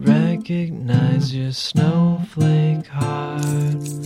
Recognize your snowflake heart,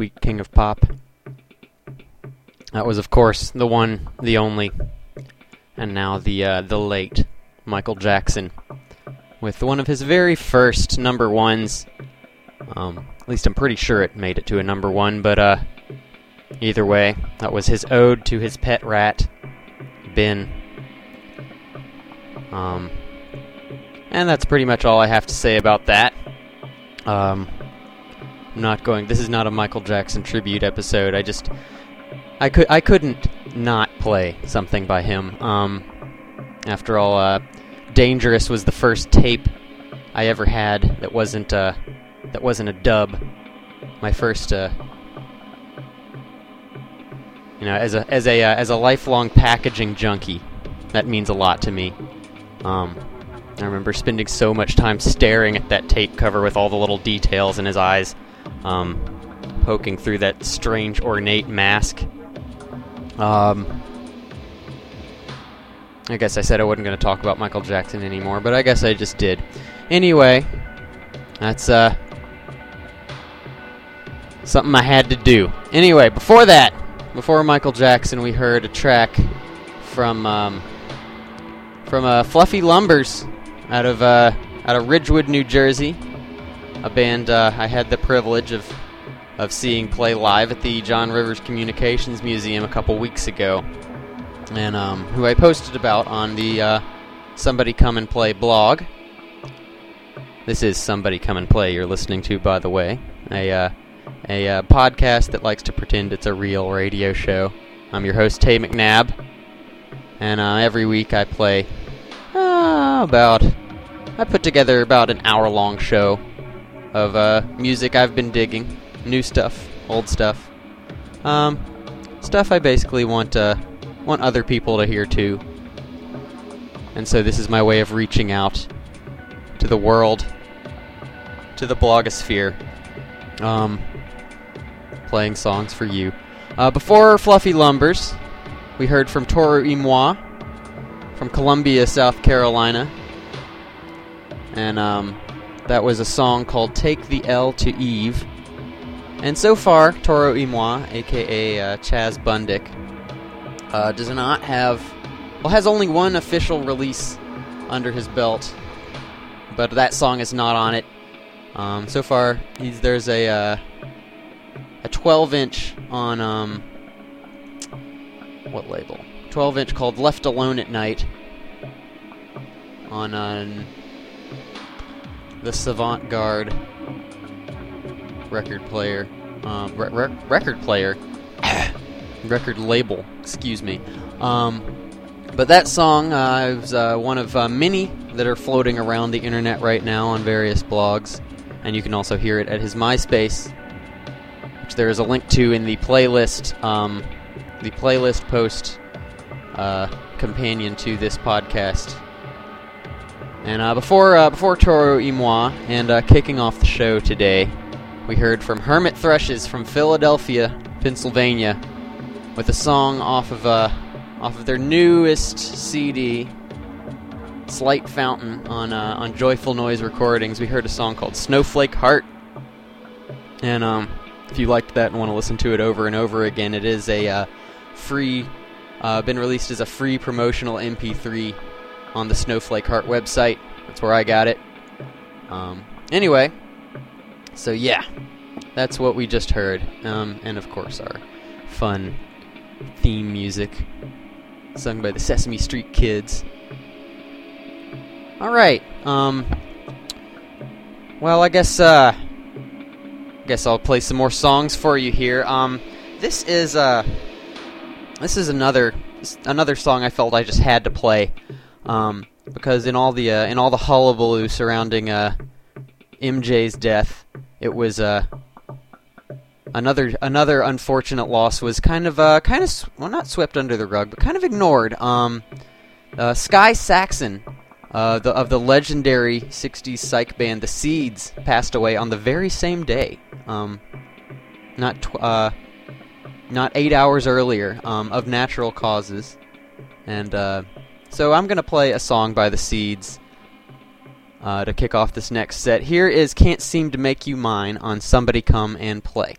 sweet king of pop. That was, of course, the one, the only, and now the uh, the late Michael Jackson, with one of his very first number ones. Um, at least I'm pretty sure it made it to a number one, but uh, either way, that was his ode to his pet rat, Ben. Um, and that's pretty much all I have to say about that. Um, I'm not going. This is not a Michael Jackson tribute episode. I just, I could, I couldn't not play something by him. Um, after all, uh, "Dangerous" was the first tape I ever had that wasn't, uh, that wasn't a dub. My first, uh, you know, as a as a uh, as a lifelong packaging junkie, that means a lot to me. Um, I remember spending so much time staring at that tape cover with all the little details in his eyes, um, poking through that strange ornate mask. Um, I guess I said I wasn't going to talk about Michael Jackson anymore, but I guess I just did. Anyway, that's uh something I had to do. Anyway, before that, before Michael Jackson, we heard a track from um, from uh, Fluffy Lumbers out of uh, out of Ridgewood, New Jersey, a band uh, I had the privilege of of seeing play live at the John Rivers Communications Museum a couple weeks ago, and um, who I posted about on the uh, Somebody Come and Play blog. This is Somebody Come and Play you're listening to, by the way. A, uh, a uh, podcast that likes to pretend it's a real radio show. I'm your host, Tay McNabb, and uh, every week I play uh, about. I put together about an hour long show of uh, music I've been digging, new stuff, old stuff, um, stuff I basically want uh, want other people to hear too. And so this is my way of reaching out to the world, to the blogosphere, um, playing songs for you. Uh, before Fluffy Lumbers, we heard from Toro y Moi from Columbia, South Carolina. And um, that was a song called Take the L to Eve. And so far, Toro y Moi, aka uh, Chaz Bundick, uh, does not have. Well, has only one official release under his belt, but that song is not on it. Um, so far, there's a uh, a 12 inch on um, what label? 12 inch called Left Alone at Night on uh, the Savant Guard record player, um, re- re- record player, record label. Excuse me. Um, but that song uh, is uh, one of uh, many that are floating around the internet right now on various blogs, and you can also hear it at his MySpace, which there is a link to in the playlist, um, the playlist post uh, companion to this podcast. And uh, before uh, before Toro y Moi and uh, kicking off the show today, we heard from Hermit Thrushes from Philadelphia, Pennsylvania, with a song off of uh, off of their newest CD, Slight Fountain, on uh, on Joyful Noise Recordings. We heard a song called Snowflake Heart, and um, if you liked that and want to listen to it over and over again, it is a uh, free, uh, been released as a free promotional MP3 on the Snowflake Heart website. That's where I got it. Um, anyway, so yeah, that's what we just heard, um, and of course our fun theme music sung by the Sesame Street Kids. All right. Um. Well, I guess. Uh. Guess I'll play some more songs for you here. Um. This is uh. This is another another song I felt I just had to play. Um. Because in all the uh, in all the hullabaloo surrounding uh, MJ's death, it was uh another another unfortunate loss was kind of uh kind of well not swept under the rug but kind of ignored um uh, Sky Saxon uh, the, of the legendary 60s psych band The Seeds passed away on the very same day um not tw- uh not 8 hours earlier um, of natural causes and uh so I'm going to play a song by The Seeds uh, to kick off this next set. Here is Can't Seem to Make You Mine on Somebody Come and Play.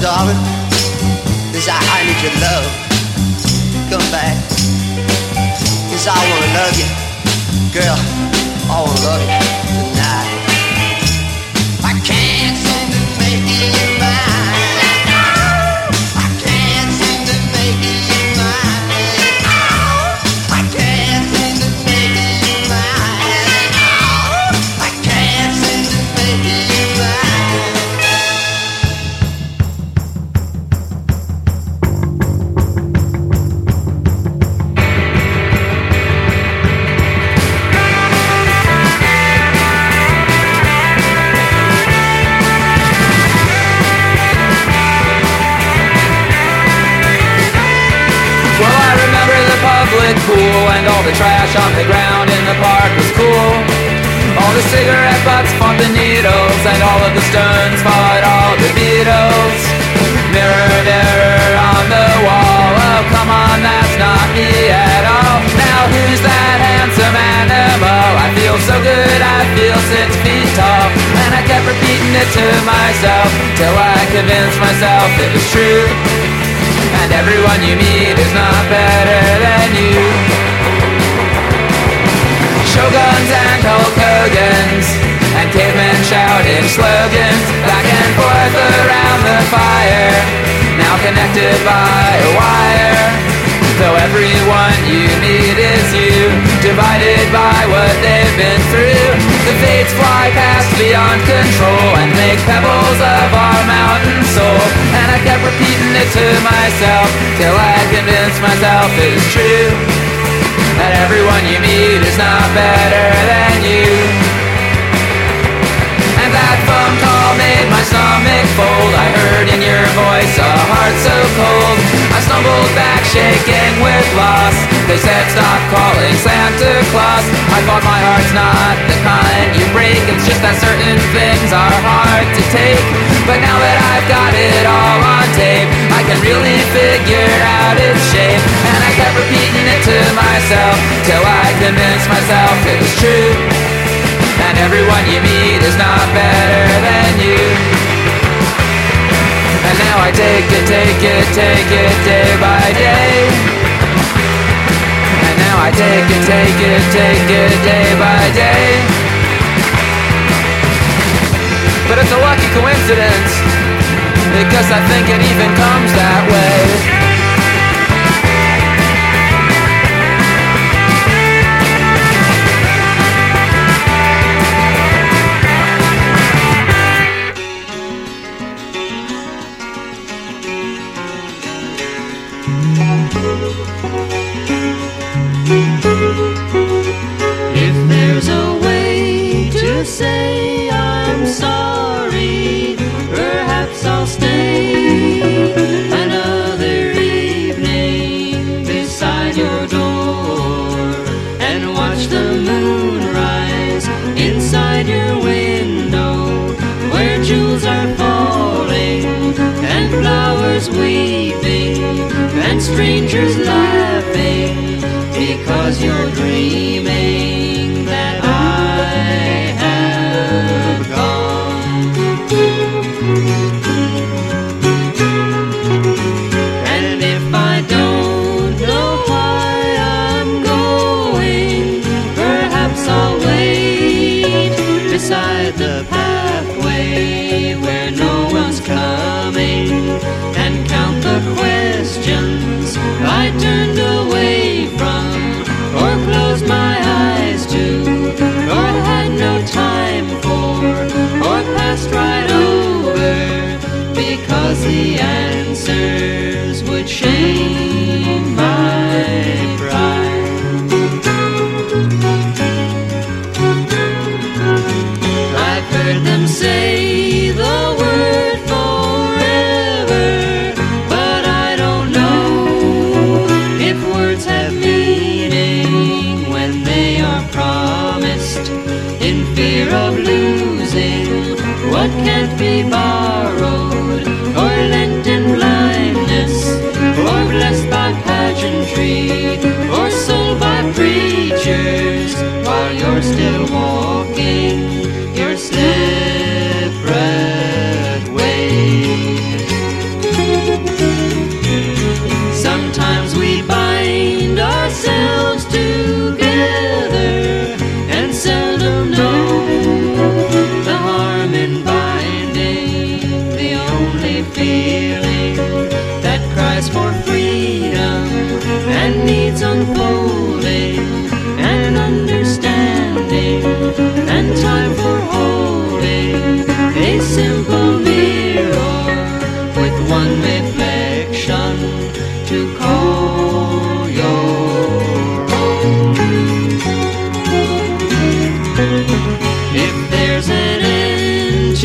Darling, cause I, I need your love. Come back, cause I wanna love you. Girl, I wanna love you tonight. The Stones fought all the Beatles. Mirror, mirror on the wall, oh come on, that's not me at all. Now who's that handsome animal? I feel so good, I feel six feet tall. And I kept repeating it to myself till I convinced myself it was true. And everyone you meet is not better than you Shoguns and Hulk Hogan's And cavemen shouting slogans Back and forth around the fire. Now connected by a wire. Though everyone you meet is you Divided by what they've been through. The fates fly past beyond control And make pebbles of our mountain soul. And I kept repeating it to myself Till I convinced myself it was true. That everyone you meet is not better stomach fold. I heard in your voice a heart so cold. I stumbled back shaking with loss. They said stop calling Santa Claus. I thought my heart's not the kind you break. It's just that certain things are hard to take. But now that I've got it all on tape I can really figure out its shape. And I kept repeating it to myself Till I convinced myself it was true. And everyone you meet is not better than you. And now I take it, take it, take it day by day. And now I take it, take it, take it day by day. But it's a lucky coincidence, because I think it even comes that way. Flowers weeping and strangers laughing because you're dreaming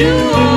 end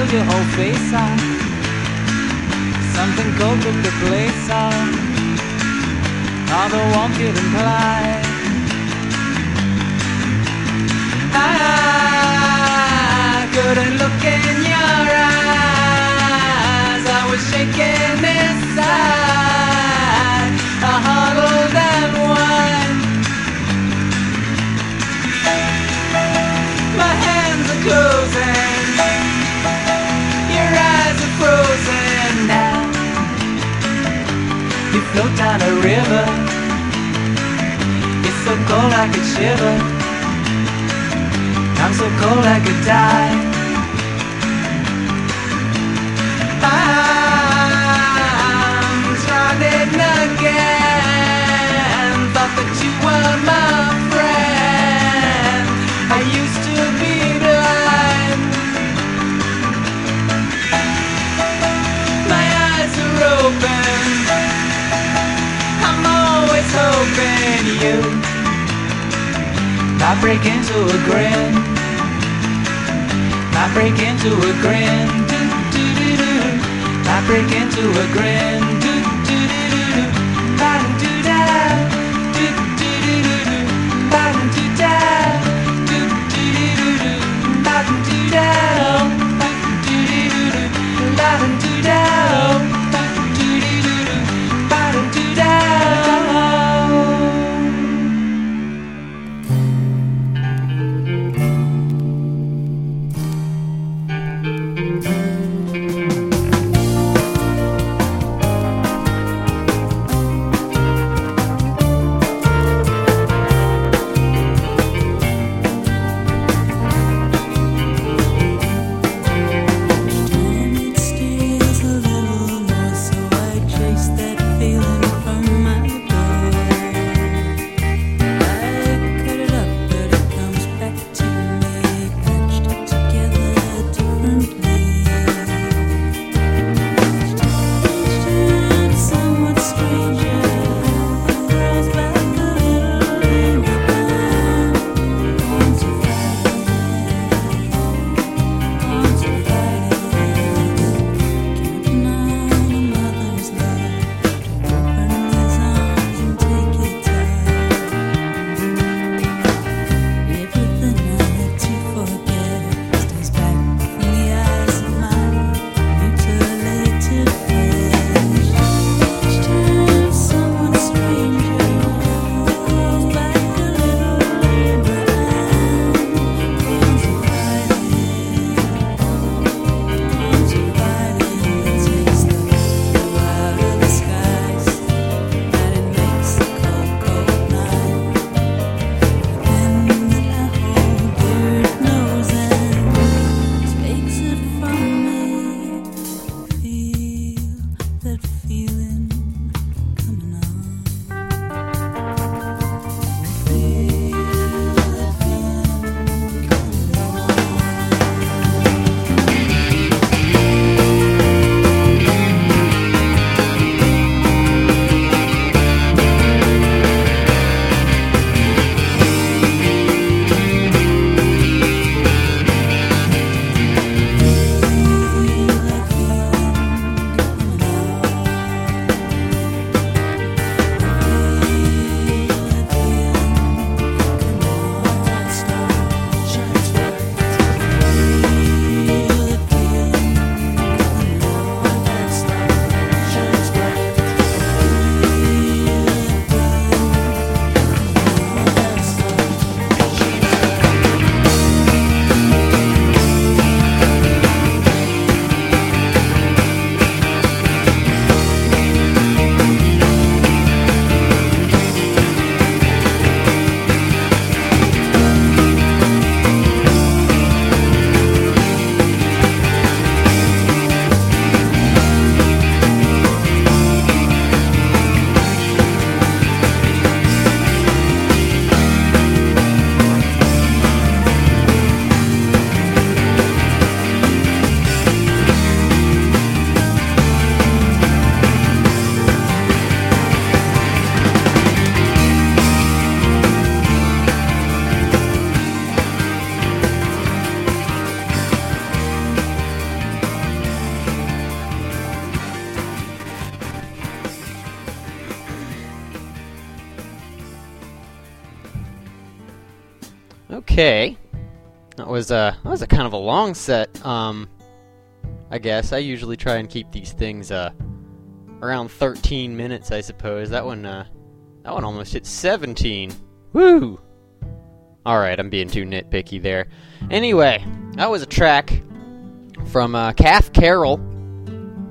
peeled your whole face off. Something cold took the place of all the warmth you'd implied. I couldn't look in your eyes. I was shaking Float down a river, it's so cold I could shiver. I'm so cold I could die. I'm drowning again. Thought that you were my always hoping you might break into a grin. Might break into a grin. Do, do, do, do. Might break into a grin. Was a kind of a long set. Um, I guess I usually try and keep these things uh around 13 minutes. I suppose that one uh that one almost hit 17. Woo! All right, I'm being too nitpicky there. Anyway, that was a track from uh, Kath Carroll,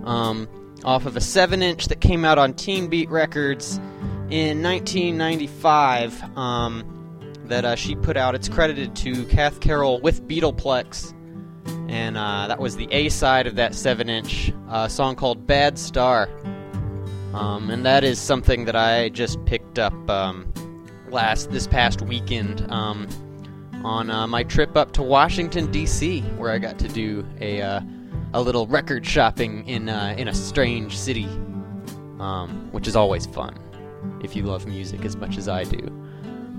um, off of a seven-inch that came out on Teen Beat Records in 1995. Um, that uh, she put out. It's credited to Kath Carroll with Beatleplex, and uh, that was the A side of that seven-inch uh, song called "Bad Star." Um, and that is something that I just picked up um, last this past weekend um, on uh, my trip up to Washington D.C., where I got to do a uh, a little record shopping in uh, in a strange city, um, which is always fun if you love music as much as I do.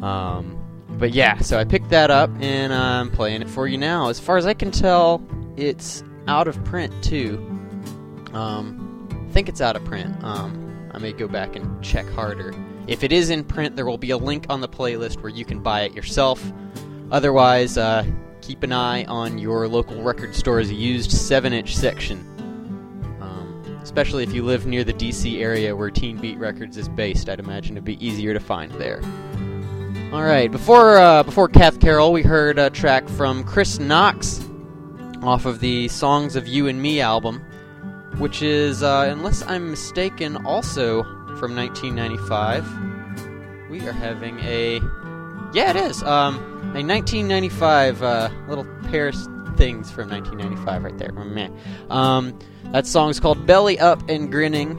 Um, but yeah, so I picked that up and I'm playing it for you now. As far as I can tell, it's out of print too. Um, I think it's out of print. Um, I may go back and check harder. If it is in print, there will be a link on the playlist where you can buy it yourself. Otherwise, uh, keep an eye on your local record store's used 7 inch section. Um, especially if you live near the DC area where Teen Beat Records is based, I'd imagine it'd be easier to find there. All right, before uh, before Kath Carroll, we heard a track from Chris Knox off of the Songs of You and Me album, which is, uh, unless I'm mistaken, also from 1995. We are having a yeah, it is um, a 1995 uh, little Paris things from 1995 right there. Meh. Um, that song is called "Belly Up and Grinning."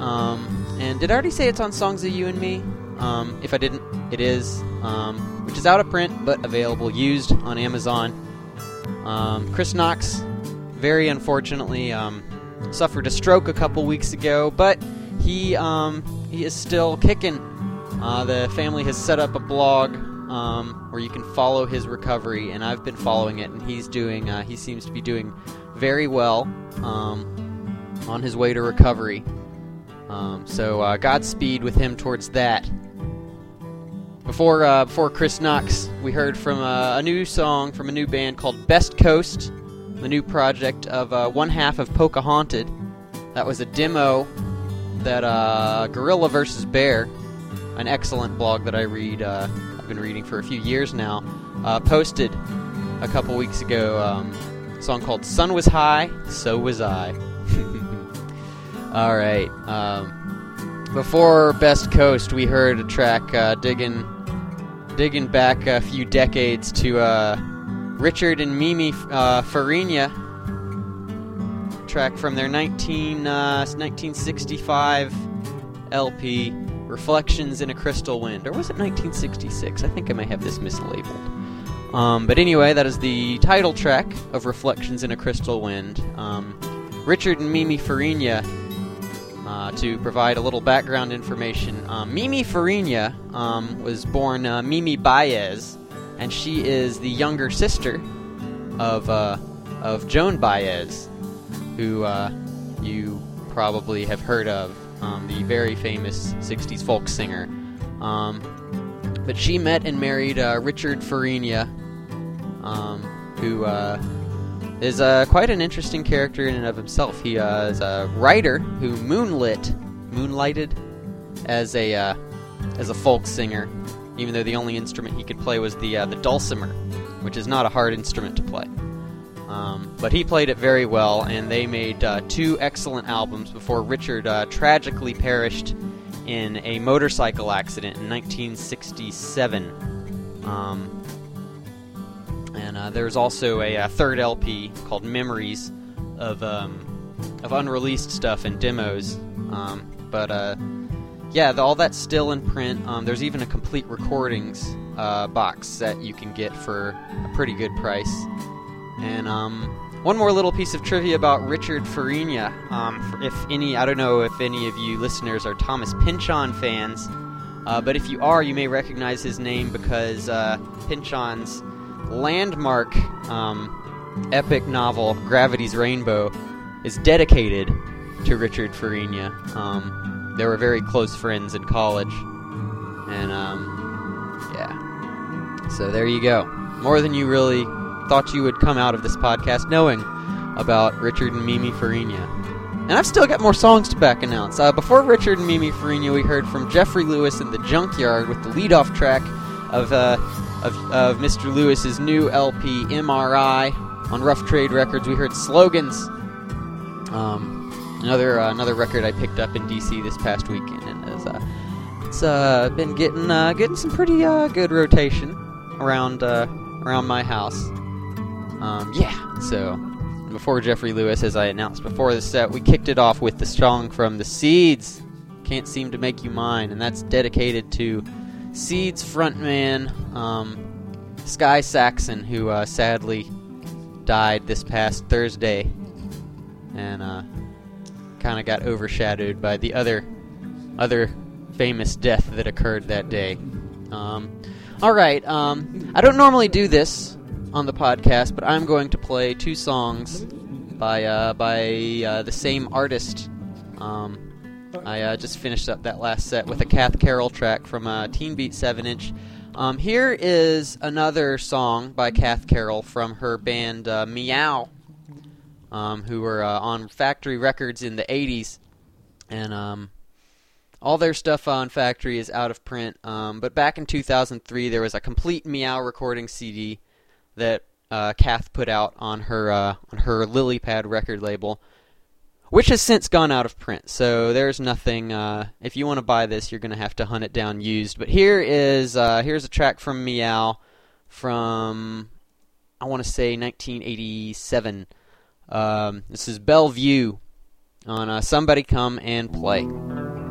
Um, and did I already say it's on Songs of You and Me? Um, if I didn't, it is, um, which is out of print but available used on Amazon. Um, Chris Knox, very unfortunately, um, suffered a stroke a couple weeks ago, but he um, he is still kicking. Uh, the family has set up a blog um, where you can follow his recovery, and I've been following it, and he's doing. Uh, he seems to be doing very well um, on his way to recovery. Um, so uh, Godspeed with him towards that. Before uh, before Chris Knox, we heard from uh, a new song from a new band called Best Coast, the new project of uh, one half of Pocahaunted. That was a demo that uh, Gorilla vs. Bear, an excellent blog that I read, uh, I've been reading for a few years now, uh, posted a couple weeks ago. Um, a song called "Sun Was High, So Was I." All right. Um, before Best Coast, we heard a track uh, digging digging back a few decades to uh, Richard and Mimi uh, Farina track from their 19, uh, 1965 LP Reflections in a Crystal Wind. Or was it 1966? I think I may have this mislabeled. Um, but anyway, that is the title track of Reflections in a Crystal Wind. Um, Richard and Mimi Farina uh, to provide a little background information, um, Mimi Farina um, was born uh, Mimi Baez, and she is the younger sister of uh, of Joan Baez, who uh, you probably have heard of, um, the very famous '60s folk singer. Um, but she met and married uh, Richard Farina, um, who is uh, quite an interesting character in and of himself. He uh, is a writer who moonlit, moonlighted as a uh, as a folk singer, even though the only instrument he could play was the uh, the dulcimer, which is not a hard instrument to play. Um, but he played it very well, and they made uh, two excellent albums before Richard uh, tragically perished in a motorcycle accident in 1967. Um, and uh, there's also a, uh third LP called Memories of um, of unreleased stuff and demos. Um, but uh, yeah, the, all that's still in print. Um, there's even a complete recordings uh, box that you can get for a pretty good price. And um, one more little piece of trivia about Richard Farina. Um, if any, I don't know if any of you listeners are Thomas Pynchon fans, uh, but if you are, you may recognize his name because uh, Pynchon's landmark um, epic novel, Gravity's Rainbow, is dedicated to Richard Farina. Um, they were very close friends in college. And, um, yeah. So there you go. more than you really thought you would come out of this podcast knowing about Richard and Mimi Farina. And I've still got more songs to back announce. Uh, before Richard and Mimi Farina, we heard from Jeffrey Lewis in the Junkyard with the lead-off track of uh, of, of Mr. Lewis's new LP 'Em Are I on Rough Trade Records. We heard Slogans, um, another uh, another record I picked up in DC this past weekend, and has, uh, it's uh, been getting uh, getting some pretty uh, good rotation around uh, around my house. Um, yeah, so before Jeffrey Lewis, as I announced before the set, we kicked it off with the song from the Seeds, "Can't Seem to Make You Mine," and that's dedicated to Seeds frontman um, Sky Saxon, who uh, sadly died this past Thursday, and uh, kind of got overshadowed by the other other famous death that occurred that day. Um, all right, um, I don't normally do this on the podcast, but I'm going to play two songs by uh, by uh, the same artist. Um, I uh, just finished up that last set with a Kath Carroll track from uh, Teen Beat 7 Inch. Um, here is another song by Kath Carroll from her band uh, Miaow, um, who were uh, on Factory Records in the 80s. And um, all their stuff on Factory is out of print. Um, but back in 2003, there was a complete Miaow recording CD that uh, Kath put out on her uh, on her Lily Pad record label which has since gone out of print. So there's nothing. Uh, if you want to buy this, you're going to have to hunt it down used. But here is uh, here's a track from Miaow from I want to say 1987. Um, this is Bellevue on uh, Somebody Come and Play.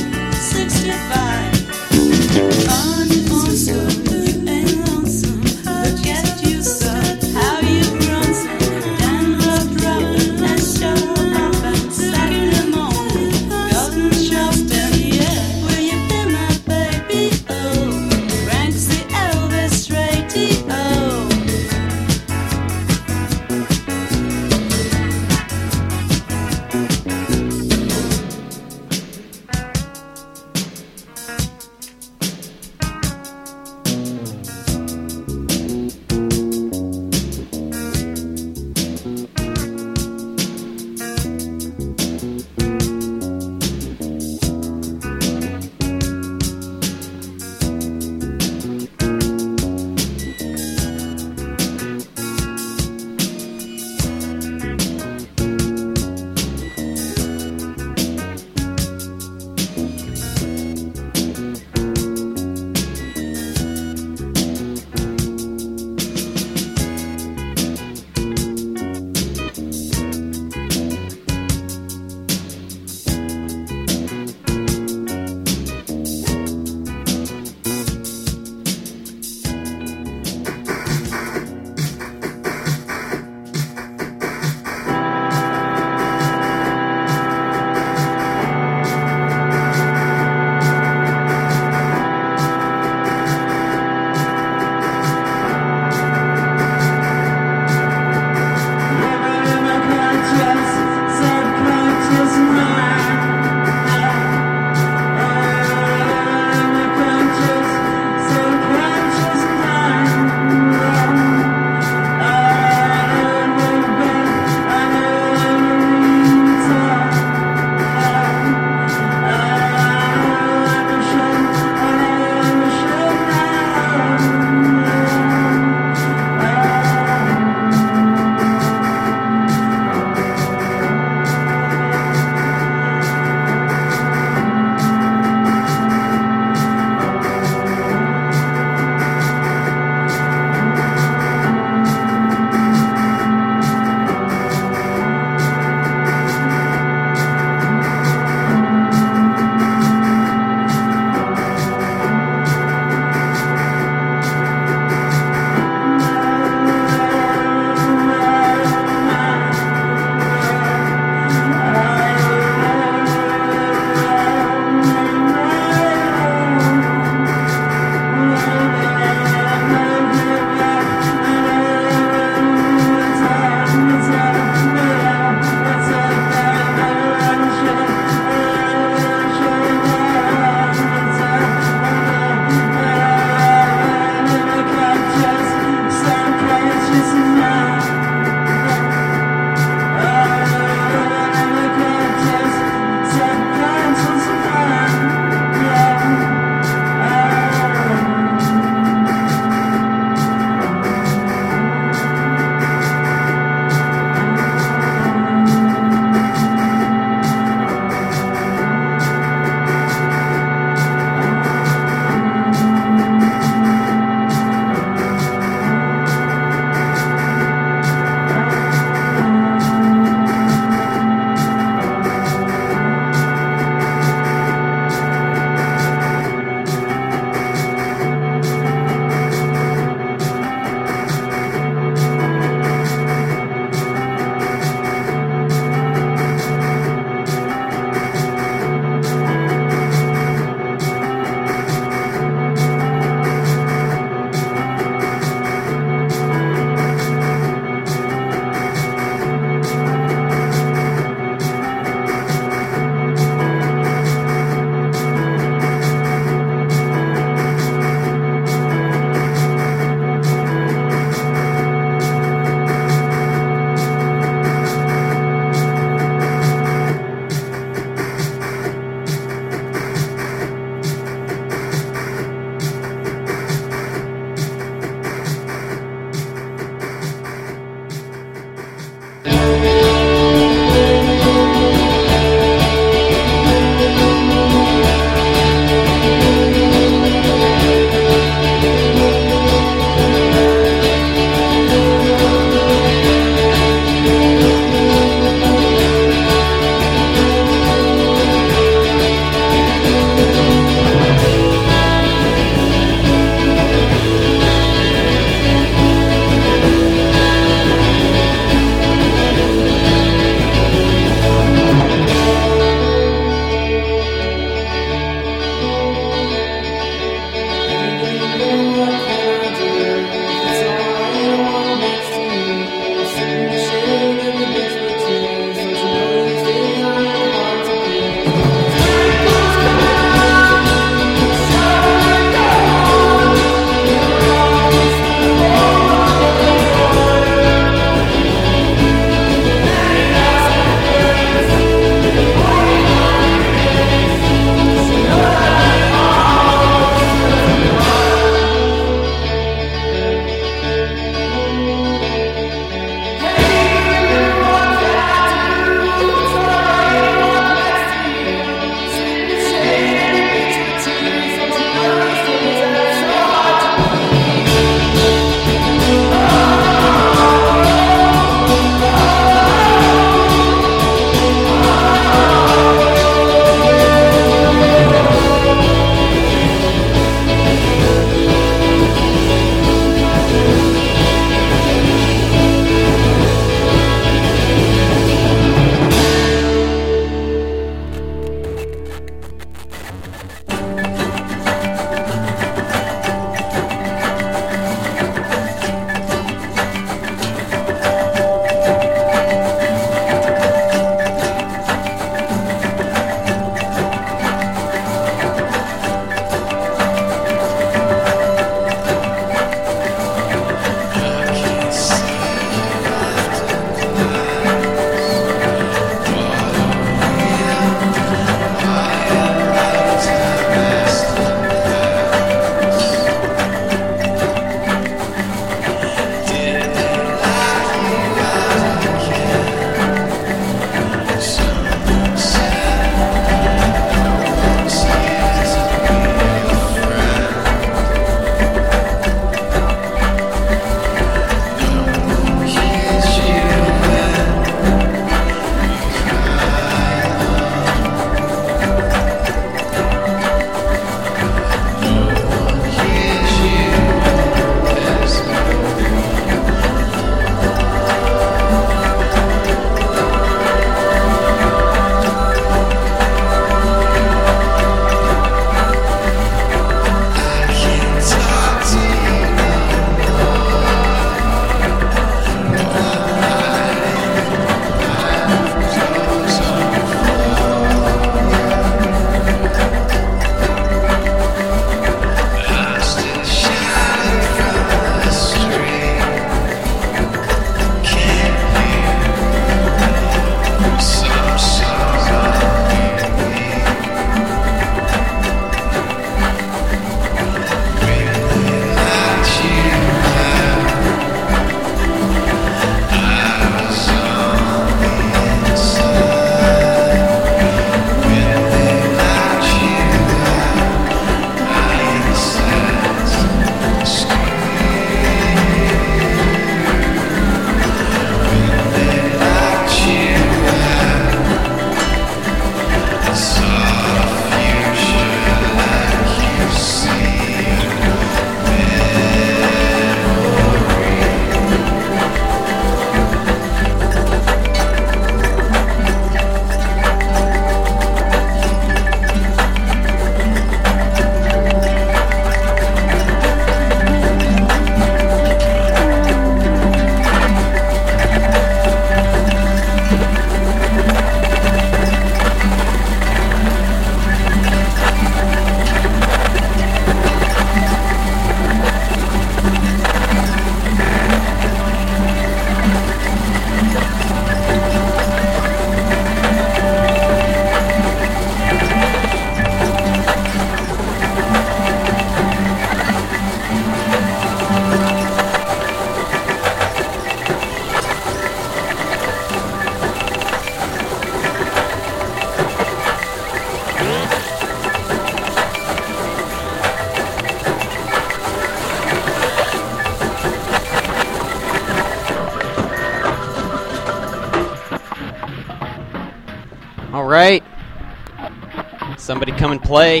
Come and play.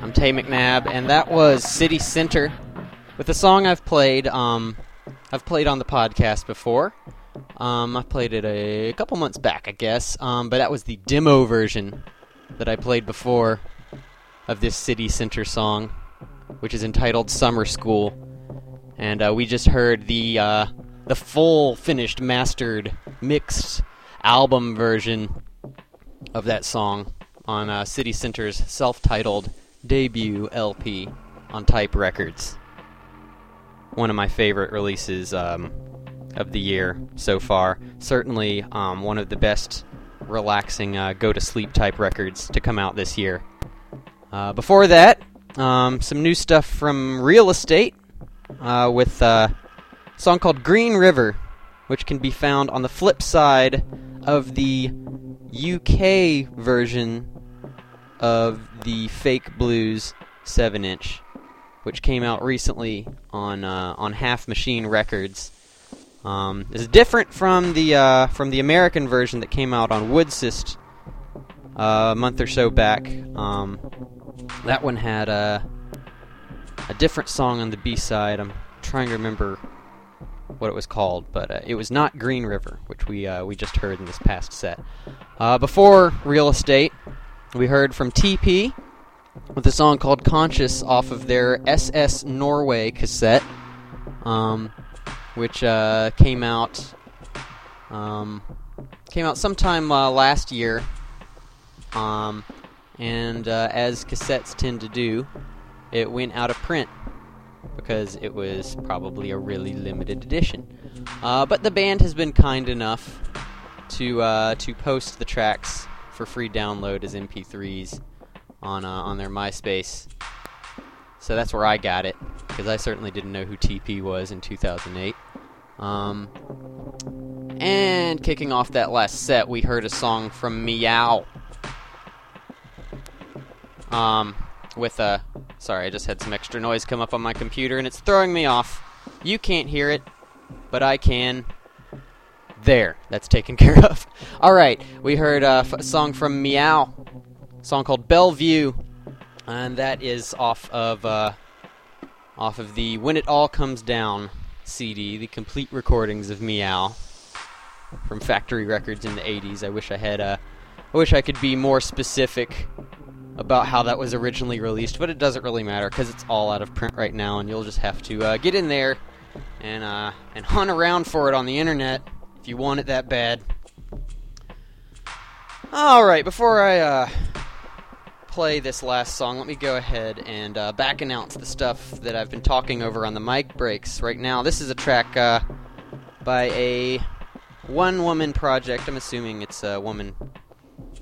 I'm Tay McNabb, and that was City Center with a song I've played. Um, I've played on the podcast before. Um, I played it a couple months back, I guess. Um, but that was the demo version that I played before of this City Center song, which is entitled Summer School. And uh, we just heard the uh, the full, finished, mastered, mixed album version of that song on uh, City Center's self-titled debut LP on Type Records. One of my favorite releases um, of the year so far. Certainly um, one of the best relaxing uh, go-to-sleep type records to come out this year. Uh, before that, um, some new stuff from Real Estate uh, with uh, a song called Green River, which can be found on the flip side of the UK version of the Fake Blues 7 inch, which came out recently on uh, on Half Machine Records. Um, is different from the uh, from the American version that came out on Woodsist uh, a month or so back. Um, that one had a a different song on the B side. I'm trying to remember what it was called, but uh, it was not Green River, which we uh, we just heard in this past set. Uh, before Real Estate, we heard from TP with a song called Conscious off of their SS Norway cassette, um, which uh, came out um, came out sometime uh, last year. Um, and uh, as cassettes tend to do, it went out of print because it was probably a really limited edition. Uh, but the band has been kind enough to uh, to post the tracks for free download as MP3s on uh, on their MySpace. So that's where I got it because I certainly didn't know who TP was in 2008. Um, and kicking off that last set, we heard a song from Miaow. Um, with a sorry, I just had some extra noise come up on my computer and it's throwing me off. You can't hear it, but I can. There, that's taken care of. All right, we heard a f- song from Miaow, song called Bellevue, and that is off of uh, off of the When It All Comes Down CD, the complete recordings of Miaow from Factory Records in the 80s. I wish I had uh, I wish I could be more specific about how that was originally released, but it doesn't really matter because it's all out of print right now, and you'll just have to uh, get in there and uh, and hunt around for it on the internet if you want it that bad. All right, before I uh, play this last song, let me go ahead and uh, back announce the stuff that I've been talking over on the mic breaks right now. This is a track uh, by a one-woman project. I'm assuming it's a woman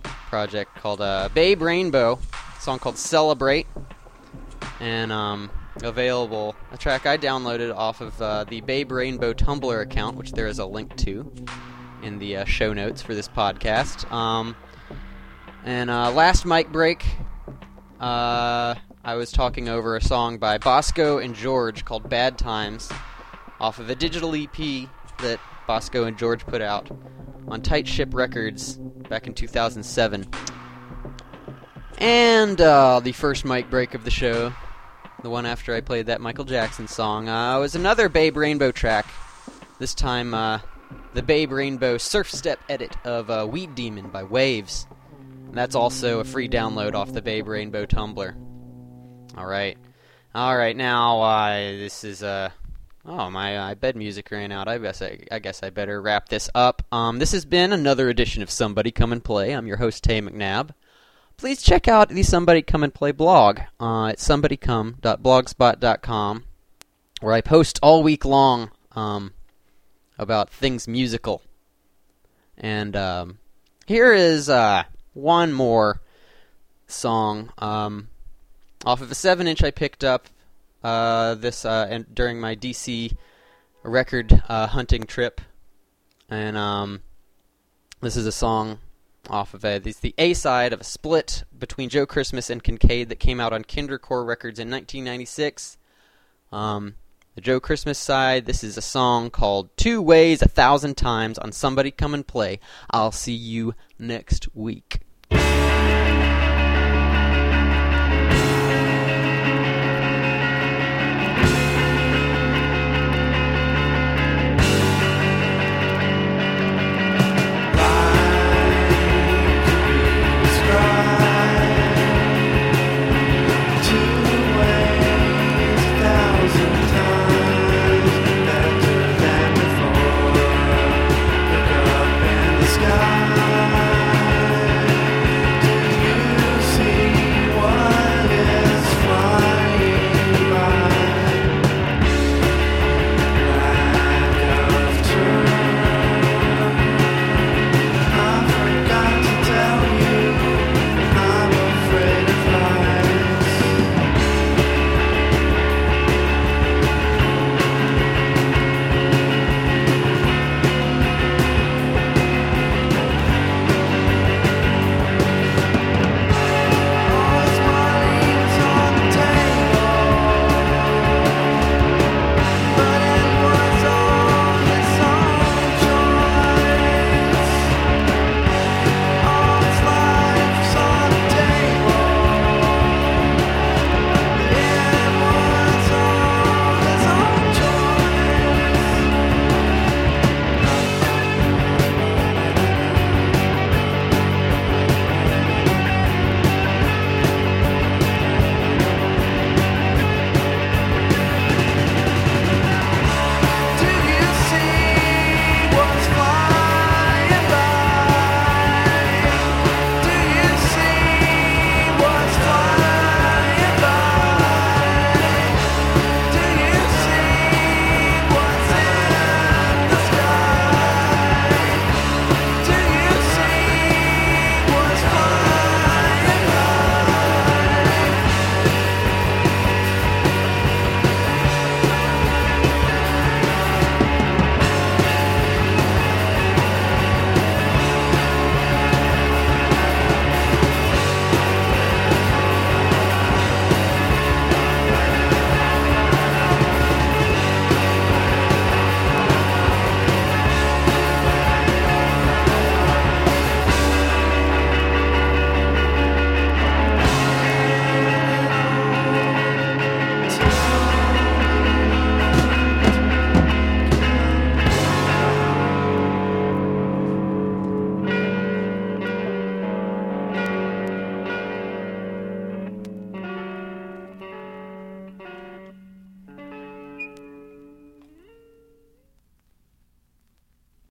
project called uh, Babe Rainbow. Song called Celebrate, and um, available a track I downloaded off of uh, the Babe Rainbow Tumblr account, which there is a link to in the uh, show notes for this podcast. Um, and uh, last mic break, uh, I was talking over a song by Bosco and George called Bad Times off of a digital EP that Bosco and George put out on Tight Ship Records back in 2007. And uh, the first mic break of the show, the one after I played that Michael Jackson song, uh, was another Babe Rainbow track. This time, uh, the Babe Rainbow Surf Step edit of uh, Weed Demon by Wavves. And that's also a free download off the Babe Rainbow Tumblr. All right, all right. Now uh, this is uh, oh my uh, bed music ran out. I guess I, I guess I better wrap this up. Um, this has been another edition of Somebody Come and Play. I'm your host Tay McNabb. Please check out the Somebody Come and Play blog uh, at somebodycome.blogspot.com, where I post all week long um, about things musical. And um, here is uh, one more song um, off of a seven inch I picked up uh, this uh, and during my DC record uh, hunting trip, and um, this is a song off of a It's the A side of a split between Joe Christmas and Kincaid that came out on Kindercore Records in 1996. Um, the Joe Christmas side, this is a song called Two Ways a Thousand Times on Somebody Come and Play. I'll see you next week.